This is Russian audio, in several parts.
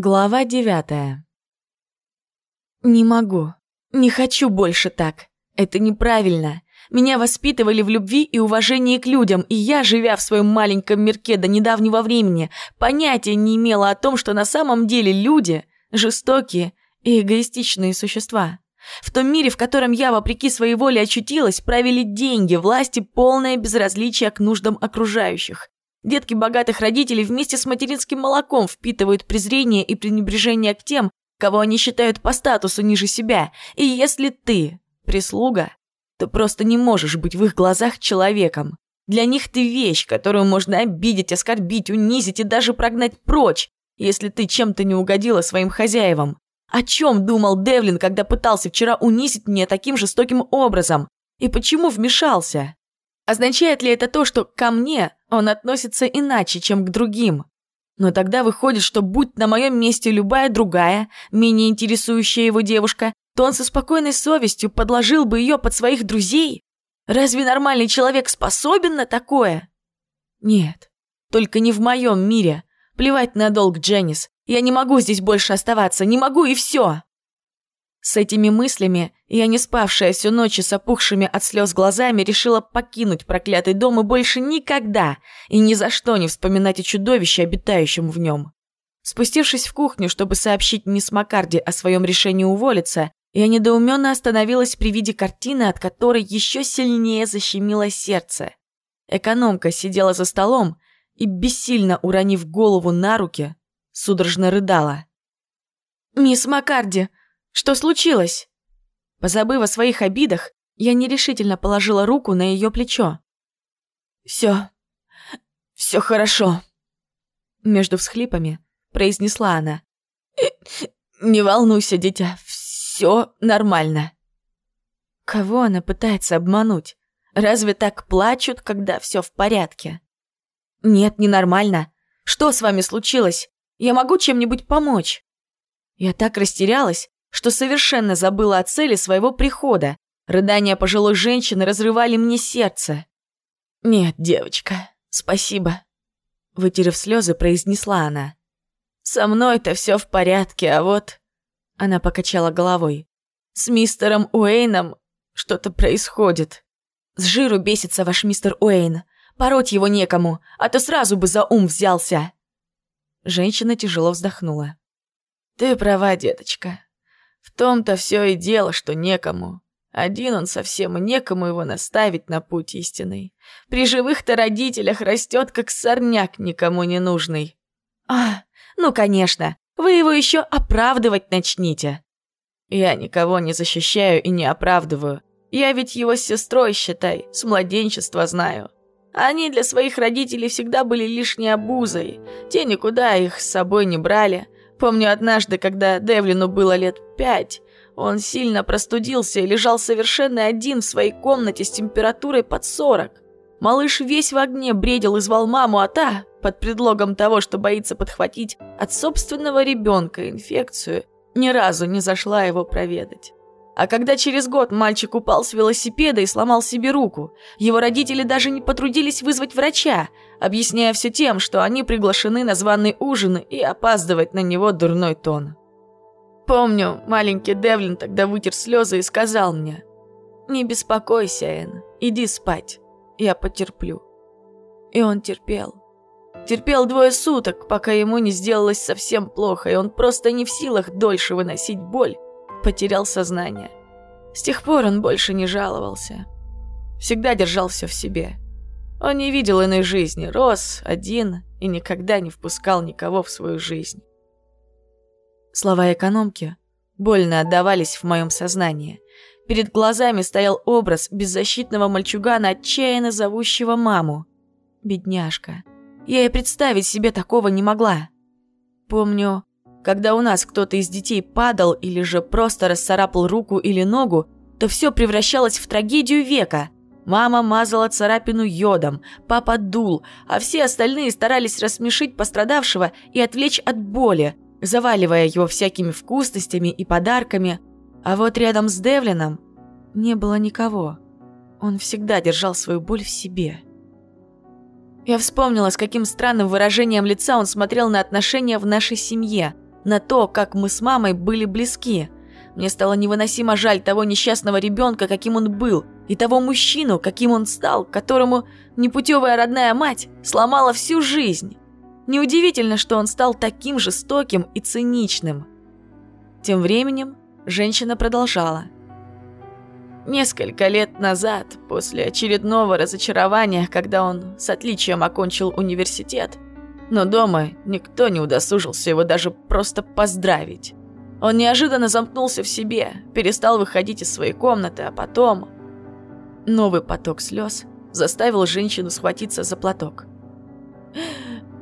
Глава девятая. Не могу. Не хочу больше так. Это неправильно. Меня воспитывали в любви и уважении к людям, и я, живя в своем маленьком мирке до недавнего времени, понятия не имела о том, что на самом деле люди – жестокие и эгоистичные существа. В том мире, в котором я, вопреки своей воле, очутилась, правили деньги, власти, полное безразличие к нуждам окружающих. Детки богатых родителей вместе с материнским молоком впитывают презрение и пренебрежение к тем, кого они считают по статусу ниже себя. И если ты прислуга, то просто не можешь быть в их глазах человеком. Для них ты вещь, которую можно обидеть, оскорбить, унизить и даже прогнать прочь, если ты чем-то не угодила своим хозяевам. О чем думал Девлин, когда пытался вчера унизить меня таким жестоким образом? И почему вмешался? Означает ли это то, что ко мне он относится иначе, чем к другим? Но тогда выходит, что будь на моем месте любая другая, менее интересующая его девушка, то он со спокойной совестью подложил бы ее под своих друзей? Разве нормальный человек способен на такое? Нет, только не в моем мире. Плевать на долг, Дженнис. Я не могу здесь больше оставаться, не могу и все. С этими мыслями я, не спавшая всю ночь с опухшими от слез глазами, решила покинуть проклятый дом и больше никогда и ни за что не вспоминать о чудовище, обитающем в нем. Спустившись в кухню, чтобы сообщить мисс Маккарди о своем решении уволиться, я недоуменно остановилась при виде картины, от которой еще сильнее защемило сердце. Экономка сидела за столом и, бессильно уронив голову на руки, судорожно рыдала. «Мисс Маккарди, что случилось?» Позабыв о своих обидах, я нерешительно положила руку на ее плечо. «Все, все хорошо», — между всхлипами произнесла она. «Не волнуйся, дитя, все нормально». Кого она пытается обмануть? Разве так плачут, когда все в порядке? Нет, ненормально. Что с вами случилось? Я могу чем-нибудь помочь? Я так растерялась, что совершенно забыла о цели своего прихода. Рыдания пожилой женщины разрывали мне сердце. «Нет, девочка, спасибо», — вытерев слезы, произнесла она. «Со мной-то все в порядке, а вот...» Она покачала головой. «С мистером Уэйном что-то происходит. С жиру бесится ваш мистер Уэйн. Пороть его некому, а то сразу бы за ум взялся». Женщина тяжело вздохнула. «Ты права, деточка. В том-то все и дело, что некому. Один он совсем некому его наставить на путь истинный. При живых-то родителях растет, как сорняк никому не нужный. А, ну конечно, вы его еще оправдывать начните. Я никого не защищаю и не оправдываю. Я ведь его с сестрой, считай, с младенчества знаю. Они для своих родителей всегда были лишней обузой. Те никуда их с собой не брали. Помню однажды, когда Девлину было лет пять, он сильно простудился и лежал совершенно один в своей комнате с температурой под сорок. Малыш весь в огне бредил и звал маму, а та, под предлогом того, что боится подхватить от собственного ребенка инфекцию, ни разу не зашла его проведать. А когда через год мальчик упал с велосипеда и сломал себе руку, его родители даже не потрудились вызвать врача, объясняя все тем, что они приглашены на званый ужин и опаздывать на него дурной тон. Помню, маленький Девлин тогда вытер слезы и сказал мне, «Не беспокойся, Энн, иди спать, я потерплю». И он терпел. Терпел двое суток, пока ему не сделалось совсем плохо, и он просто не в силах дольше выносить боль потерял сознание. С тех пор он больше не жаловался. Всегда держал все в себе. Он не видел иной жизни, рос один и никогда не впускал никого в свою жизнь. Слова экономки больно отдавались в моем сознании. Перед глазами стоял образ беззащитного мальчугана, отчаянно зовущего маму. Бедняжка. Я и представить себе такого не могла. Помню, когда у нас кто-то из детей падал или же просто расцарапал руку или ногу, то все превращалось в трагедию века. Мама мазала царапину йодом, папа дул, а все остальные старались рассмешить пострадавшего и отвлечь от боли, заваливая его всякими вкусностями и подарками. А вот рядом с Девлином не было никого. Он всегда держал свою боль в себе. Я вспомнила, с каким странным выражением лица он смотрел на отношения в нашей семье – на то, как мы с мамой были близки. Мне стало невыносимо жаль того несчастного ребенка, каким он был, и того мужчину, каким он стал, которому непутевая родная мать сломала всю жизнь. Неудивительно, что он стал таким жестоким и циничным. Тем временем женщина продолжала. Несколько лет назад, после очередного разочарования, когда он с отличием окончил университет, но дома никто не удосужился его даже просто поздравить. Он неожиданно замкнулся в себе, перестал выходить из своей комнаты, а потом... Новый поток слез заставил женщину схватиться за платок.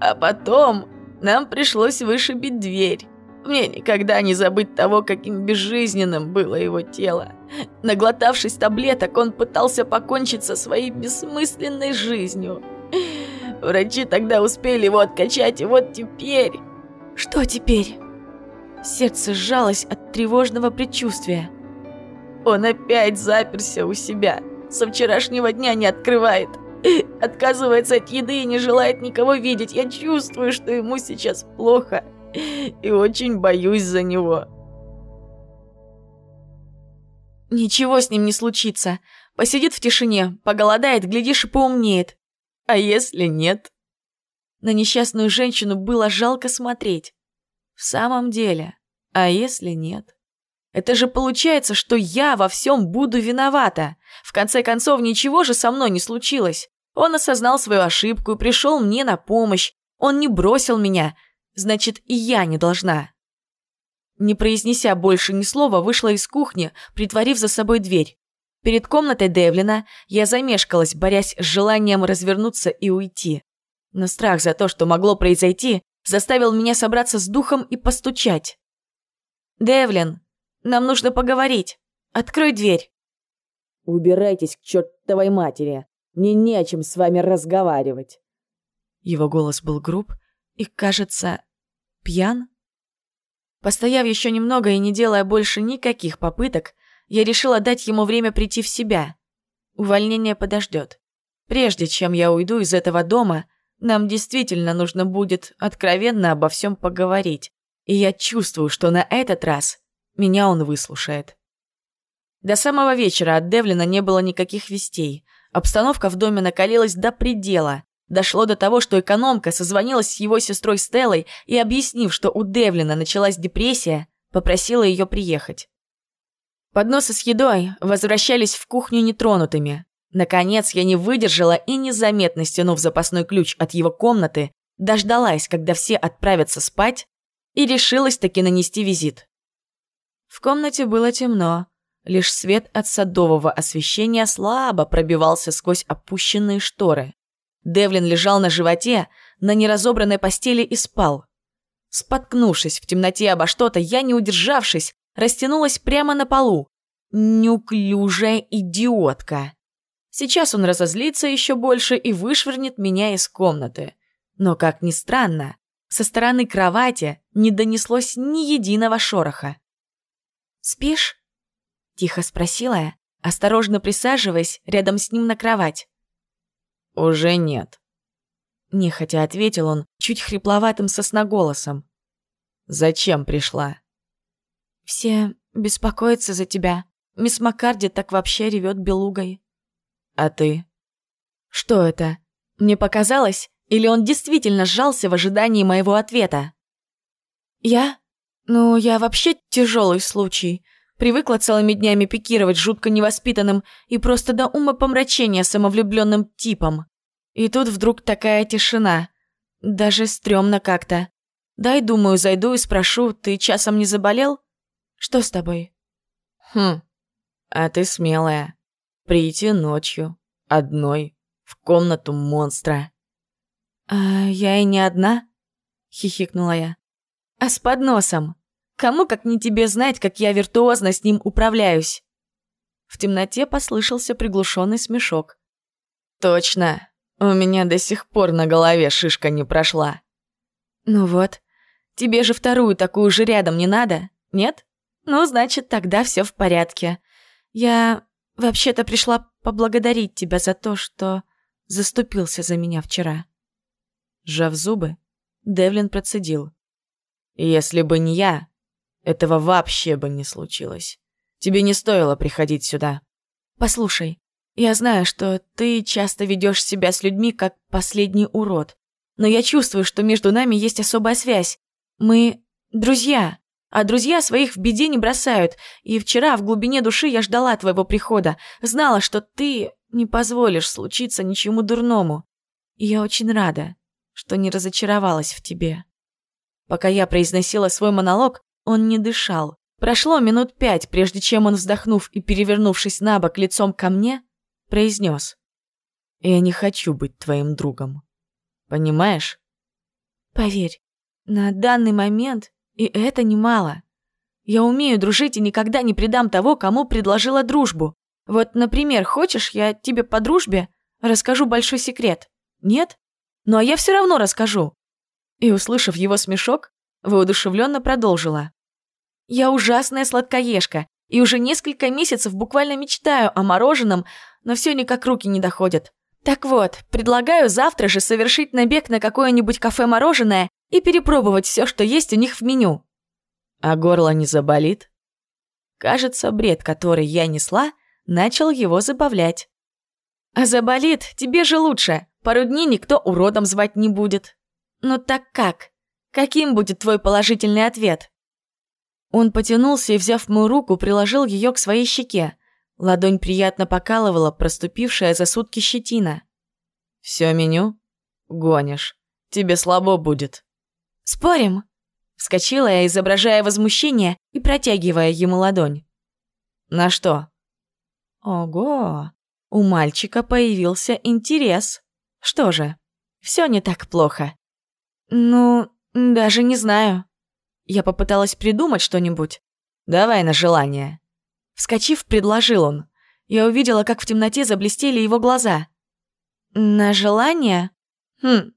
А потом нам пришлось вышибить дверь. Мне никогда не забыть того, каким безжизненным было его тело. Наглотавшись таблеток, он пытался покончить со своей бессмысленной жизнью. Врачи тогда успели его откачать, и вот теперь... Что теперь? Сердце сжалось от тревожного предчувствия. Он опять заперся у себя. Со вчерашнего дня не открывает. Отказывается от еды и не желает никого видеть. Я чувствую, что ему сейчас плохо. И очень боюсь за него. Ничего с ним не случится. Посидит в тишине, поголодает, глядишь и поумнеет. А если нет? На несчастную женщину было жалко смотреть. В самом деле, а если нет? Это же получается, что я во всем буду виновата. В конце концов, ничего же со мной не случилось. Он осознал свою ошибку и пришел мне на помощь. Он не бросил меня. Значит, и я не должна. Не произнеся больше ни слова, вышла из кухни, притворив за собой дверь. Перед комнатой Девлина я замешкалась, борясь с желанием развернуться и уйти. Но страх за то, что могло произойти, заставил меня собраться с духом и постучать. «Девлин, нам нужно поговорить. Открой дверь». «Убирайтесь к чертовой матери. Мне не о чем с вами разговаривать». Его голос был груб и, кажется, пьян. Постояв еще немного и не делая больше никаких попыток, я решила дать ему время прийти в себя. Увольнение подождет. Прежде чем я уйду из этого дома, нам действительно нужно будет откровенно обо всем поговорить. И я чувствую, что на этот раз меня он выслушает. До самого вечера от Девлина не было никаких вестей. Обстановка в доме накалилась до предела. Дошло до того, что экономка созвонилась с его сестрой Стеллой и, объяснив, что у Девлина началась депрессия, попросила ее приехать. Подносы с едой возвращались в кухню нетронутыми. Наконец я не выдержала и, незаметно стянув запасной ключ от его комнаты, дождалась, когда все отправятся спать, и решилась таки нанести визит. В комнате было темно. Лишь свет от садового освещения слабо пробивался сквозь опущенные шторы. Девлин лежал на животе, на неразобранной постели и спал. Споткнувшись в темноте обо что-то, я, не удержавшись, растянулась прямо на полу. Неуклюжая идиотка. Сейчас он разозлится еще больше и вышвырнет меня из комнаты. Но, как ни странно, со стороны кровати не донеслось ни единого шороха. «Спишь?» – тихо спросила я, осторожно присаживаясь рядом с ним на кровать. «Уже нет», – нехотя ответил он чуть хрипловатым сосноголосом. «Зачем пришла?» «Все беспокоятся за тебя. Мисс Маккарди так вообще ревет белугой». «А ты?» «Что это? Мне показалось, или он действительно сжался в ожидании моего ответа?» «Я? Ну, я вообще тяжелый случай. Привыкла целыми днями пикировать жутко невоспитанным и просто до ума помрачения самовлюбленным типом. И тут вдруг такая тишина. Даже стрёмно как-то. Дай, думаю, зайду и спрошу, ты часом не заболел? Что с тобой? Хм, а ты смелая. Прийти ночью, одной, в комнату монстра. «А я и не одна?» — хихикнула я. «А с подносом? Кому, как не тебе, знать, как я виртуозно с ним управляюсь?» В темноте послышался приглушенный смешок. «Точно, у меня до сих пор на голове шишка не прошла». «Ну вот, тебе же вторую такую же рядом не надо, нет? Ну, значит, тогда все в порядке. Я вообще-то пришла поблагодарить тебя за то, что заступился за меня вчера». Сжав зубы, Девлин процедил. Если бы не я, этого вообще бы не случилось. Тебе не стоило приходить сюда. Послушай, я знаю, что ты часто ведешь себя с людьми как последний урод, но я чувствую, что между нами есть особая связь. Мы друзья, а друзья своих в беде не бросают, и вчера в глубине души я ждала твоего прихода, знала, что ты не позволишь случиться ничему дурному. И я очень рада, что не разочаровалась в тебе. Пока я произносила свой монолог, он не дышал. Прошло минут пять, прежде чем он, вздохнув и перевернувшись на бок лицом ко мне, произнес. «Я не хочу быть твоим другом. Понимаешь?» «Поверь, на данный момент и это немало. Я умею дружить и никогда не предам того, кому предложила дружбу. Вот, например, хочешь, я тебе по дружбе расскажу большой секрет? Нет? Ну а я все равно расскажу. И, услышав его смешок, воодушевленно продолжила. «Я ужасная сладкоежка, и уже несколько месяцев буквально мечтаю о мороженом, но все никак руки не доходят. Так вот, предлагаю завтра же совершить набег на какое-нибудь кафе-мороженое и перепробовать все, что есть у них в меню». «А горло не заболит?» Кажется, бред, который я несла, начал его забавлять. «А заболит, тебе же лучше. Пару дней никто уродом звать не будет». «Ну так как? Каким будет твой положительный ответ?» Он потянулся и, взяв мою руку, приложил ее к своей щеке. Ладонь приятно покалывала проступившая за сутки щетина. «Все меню? Гонишь. Тебе слабо будет». «Спорим?» Вскочила я, изображая возмущение и протягивая ему ладонь. «На что?» «Ого! У мальчика появился интерес. Что же, все не так плохо. «Ну, даже не знаю». Я попыталась придумать что-нибудь. «Давай на желание». Вскочив, предложил он. Я увидела, как в темноте заблестели его глаза. «На желание? Хм,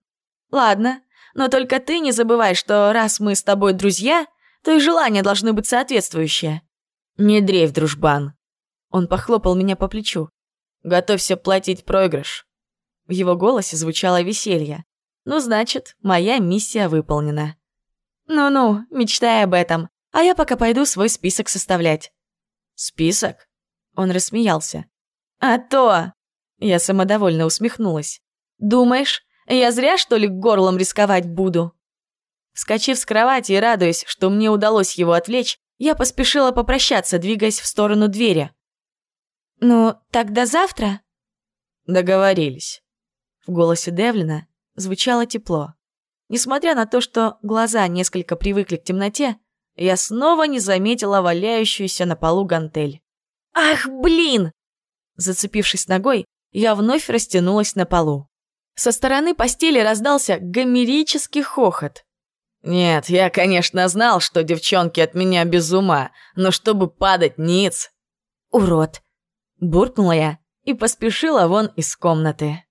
ладно. Но только ты не забывай, что раз мы с тобой друзья, то и желания должны быть соответствующие». «Не дрейф, дружбан». Он похлопал меня по плечу. «Готовься платить проигрыш». В его голосе звучало веселье. Ну, значит, моя миссия выполнена. Ну-ну, мечтай об этом, а я пока пойду свой список составлять. Список? Он рассмеялся. А то! Я самодовольно усмехнулась. Думаешь, я зря, что ли, горлом рисковать буду? Вскочив с кровати и радуясь, что мне удалось его отвлечь, я поспешила попрощаться, двигаясь в сторону двери. «Ну, тогда завтра?» «Договорились». В голосе Девлина звучало тепло. Несмотря на то, что глаза несколько привыкли к темноте, я снова не заметила валяющуюся на полу гантель. «Ах, блин!» Зацепившись ногой, я вновь растянулась на полу. Со стороны постели раздался гомерический хохот. «Нет, я, конечно, знал, что девчонки от меня без ума, но чтобы падать ниц...» «Урод!» – буркнула я и поспешила вон из комнаты.